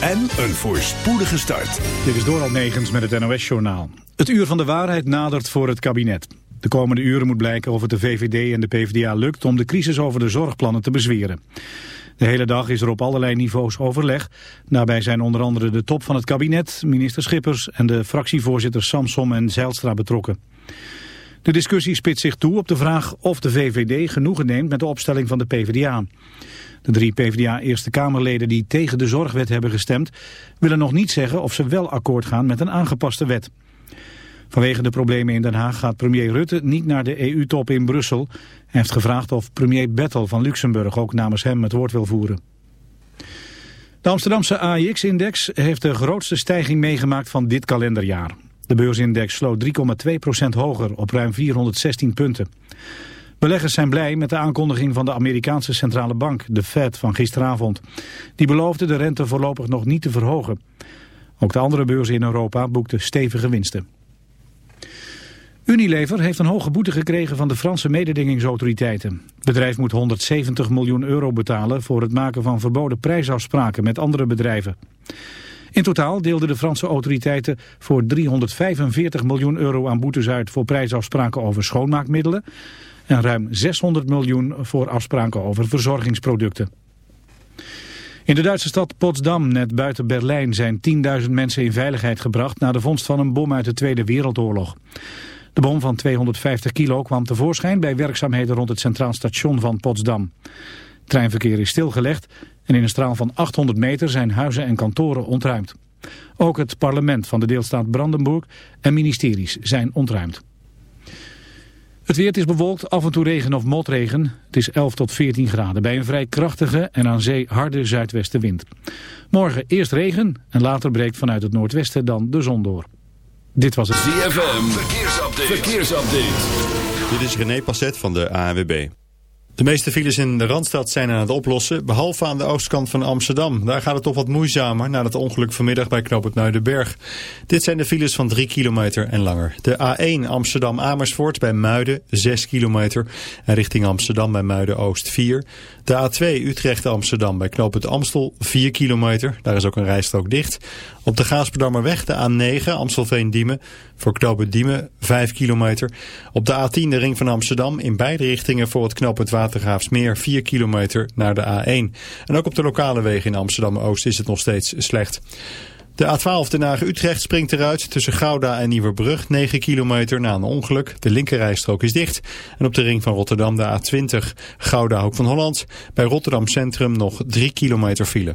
en een voorspoedige start. Dit is Doral Negens met het NOS-journaal. Het uur van de waarheid nadert voor het kabinet. De komende uren moet blijken of het de VVD en de PvdA lukt om de crisis over de zorgplannen te bezweren. De hele dag is er op allerlei niveaus overleg. Daarbij zijn onder andere de top van het kabinet, minister Schippers en de fractievoorzitters Samsom en Zijlstra betrokken. De discussie spitst zich toe op de vraag of de VVD genoegen neemt met de opstelling van de PvdA. De drie PvdA-Eerste Kamerleden die tegen de zorgwet hebben gestemd... willen nog niet zeggen of ze wel akkoord gaan met een aangepaste wet. Vanwege de problemen in Den Haag gaat premier Rutte niet naar de EU-top in Brussel. Hij heeft gevraagd of premier Bettel van Luxemburg ook namens hem het woord wil voeren. De Amsterdamse AIX-index heeft de grootste stijging meegemaakt van dit kalenderjaar. De beursindex sloot 3,2% hoger op ruim 416 punten. Beleggers zijn blij met de aankondiging van de Amerikaanse centrale bank, de Fed, van gisteravond. Die beloofde de rente voorlopig nog niet te verhogen. Ook de andere beurzen in Europa boekten stevige winsten. Unilever heeft een hoge boete gekregen van de Franse mededingingsautoriteiten. Het bedrijf moet 170 miljoen euro betalen voor het maken van verboden prijsafspraken met andere bedrijven. In totaal deelden de Franse autoriteiten voor 345 miljoen euro aan boetes uit voor prijsafspraken over schoonmaakmiddelen en ruim 600 miljoen voor afspraken over verzorgingsproducten. In de Duitse stad Potsdam, net buiten Berlijn, zijn 10.000 mensen in veiligheid gebracht na de vondst van een bom uit de Tweede Wereldoorlog. De bom van 250 kilo kwam tevoorschijn bij werkzaamheden rond het centraal station van Potsdam. treinverkeer is stilgelegd en in een straal van 800 meter zijn huizen en kantoren ontruimd. Ook het parlement van de deelstaat Brandenburg en ministeries zijn ontruimd. Het weer is bewolkt, af en toe regen of motregen. Het is 11 tot 14 graden bij een vrij krachtige en aan zee harde zuidwestenwind. Morgen eerst regen en later breekt vanuit het noordwesten dan de zon door. Dit was het ZFM, verkeersupdate. verkeersupdate. Dit is René Passet van de ANWB. De meeste files in de Randstad zijn aan het oplossen, behalve aan de oostkant van Amsterdam. Daar gaat het toch wat moeizamer na het ongeluk vanmiddag bij Knoop het Muidenberg. Dit zijn de files van 3 kilometer en langer. De A1 Amsterdam-Amersfoort bij Muiden 6 kilometer en richting Amsterdam bij Muiden-Oost 4. De A2 Utrecht-Amsterdam bij Knoop het Amstel 4 kilometer, daar is ook een rijstrook dicht. Op de Gaasperdammerweg de A9 Amstelveen-Diemen voor knooppunt Diemen 5 kilometer. Op de A10 de ring van Amsterdam in beide richtingen voor het knooppunt Watergraafsmeer 4 kilometer naar de A1. En ook op de lokale wegen in Amsterdam-Oost is het nog steeds slecht. De A12 Den Haag-Utrecht springt eruit tussen Gouda en Nieuwerbrug 9 kilometer na een ongeluk. De linkerrijstrook is dicht. En op de ring van Rotterdam de A20 Gouda Hoek van Holland. Bij Rotterdam Centrum nog 3 kilometer file.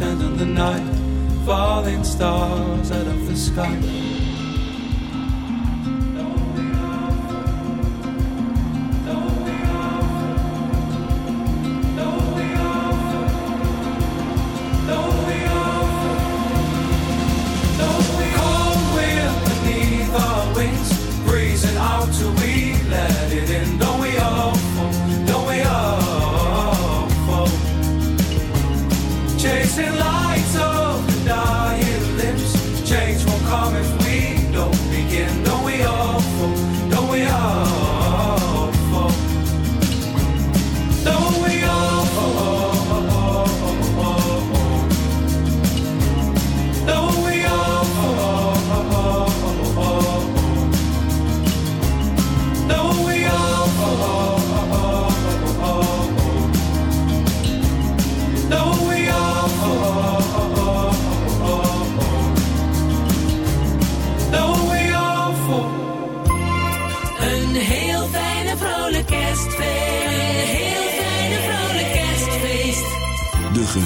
sunshine in the night, falling stars out of the sky.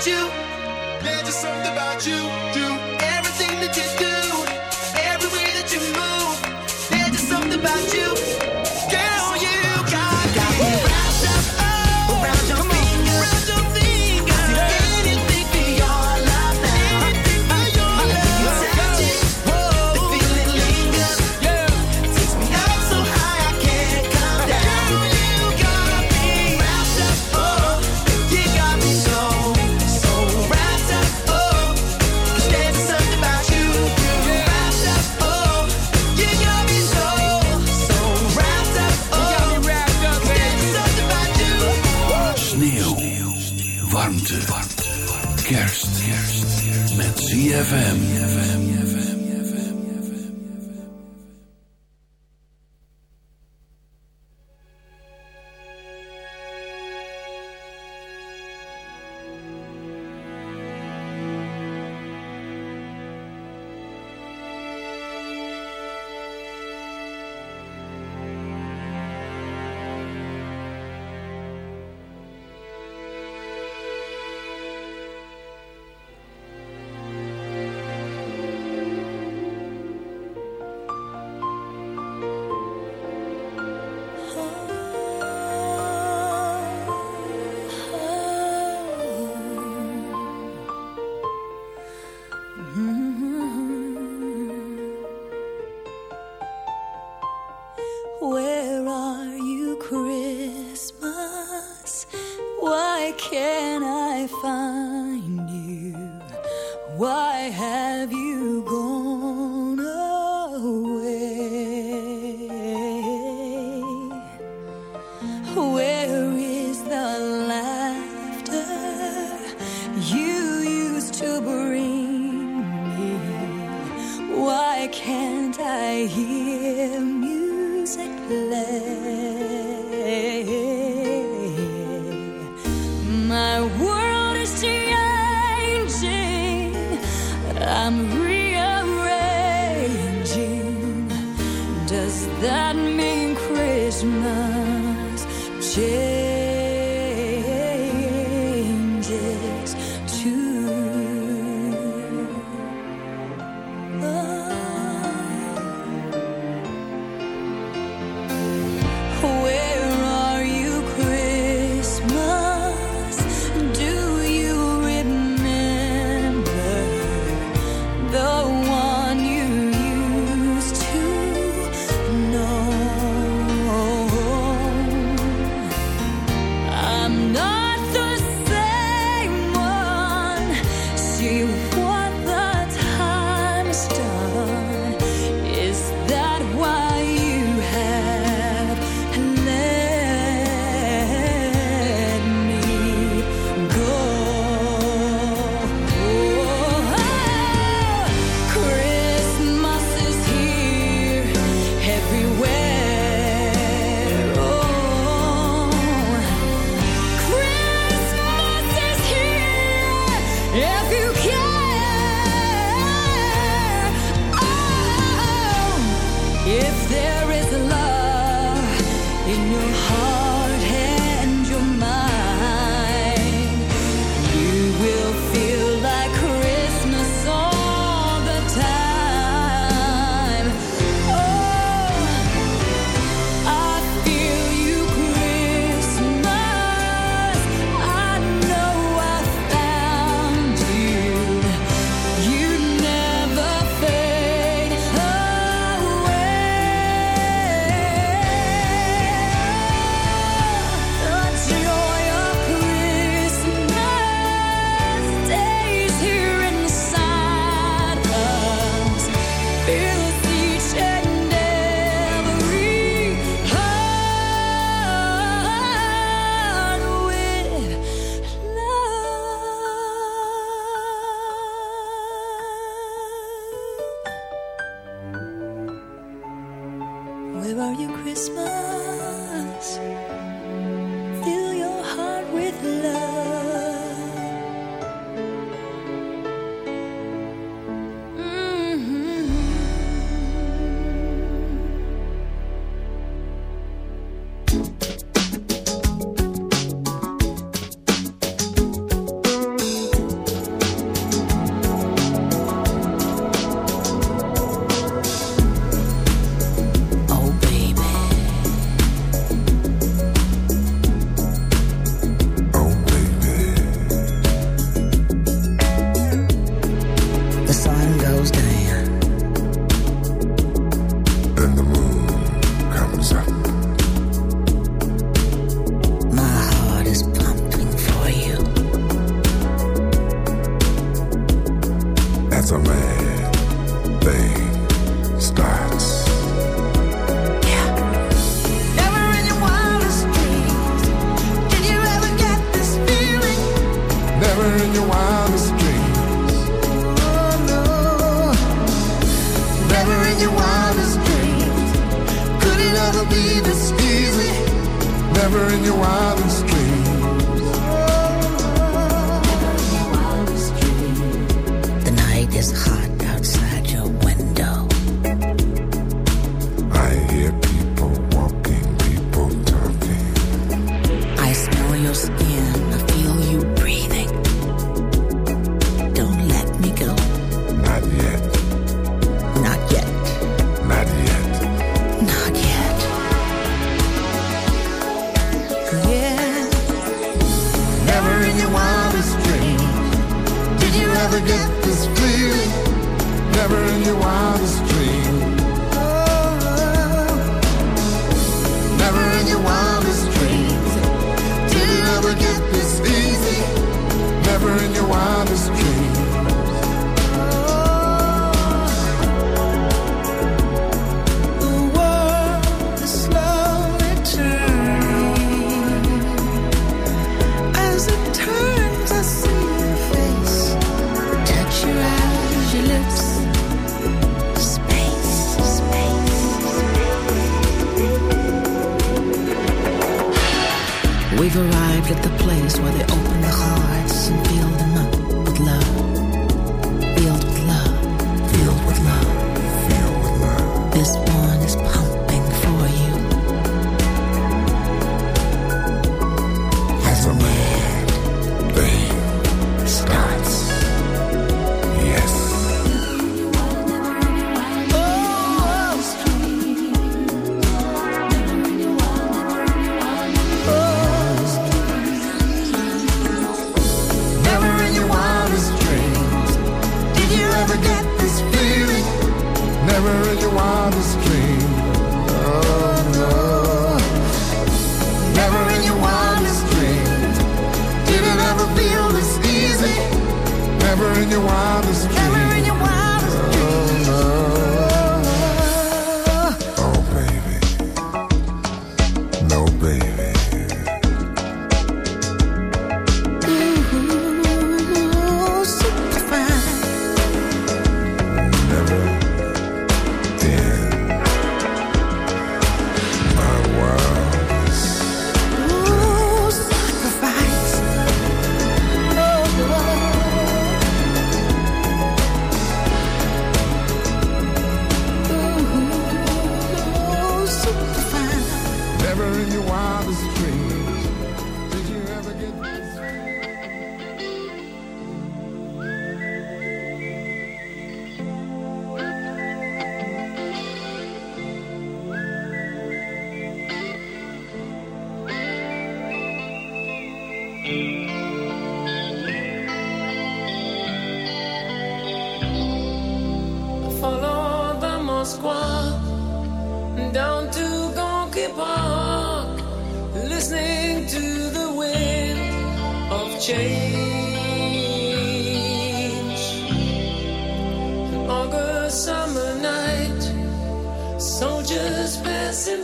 About you. There's just something about you. Do ZFM.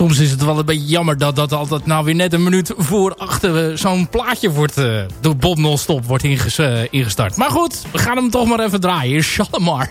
soms is het wel een beetje jammer dat dat altijd nou weer net een minuut voor achter eh, zo'n plaatje wordt eh, door Bob Nonstop wordt eh, ingestart. Maar goed, we gaan hem toch maar even draaien. Shalimar.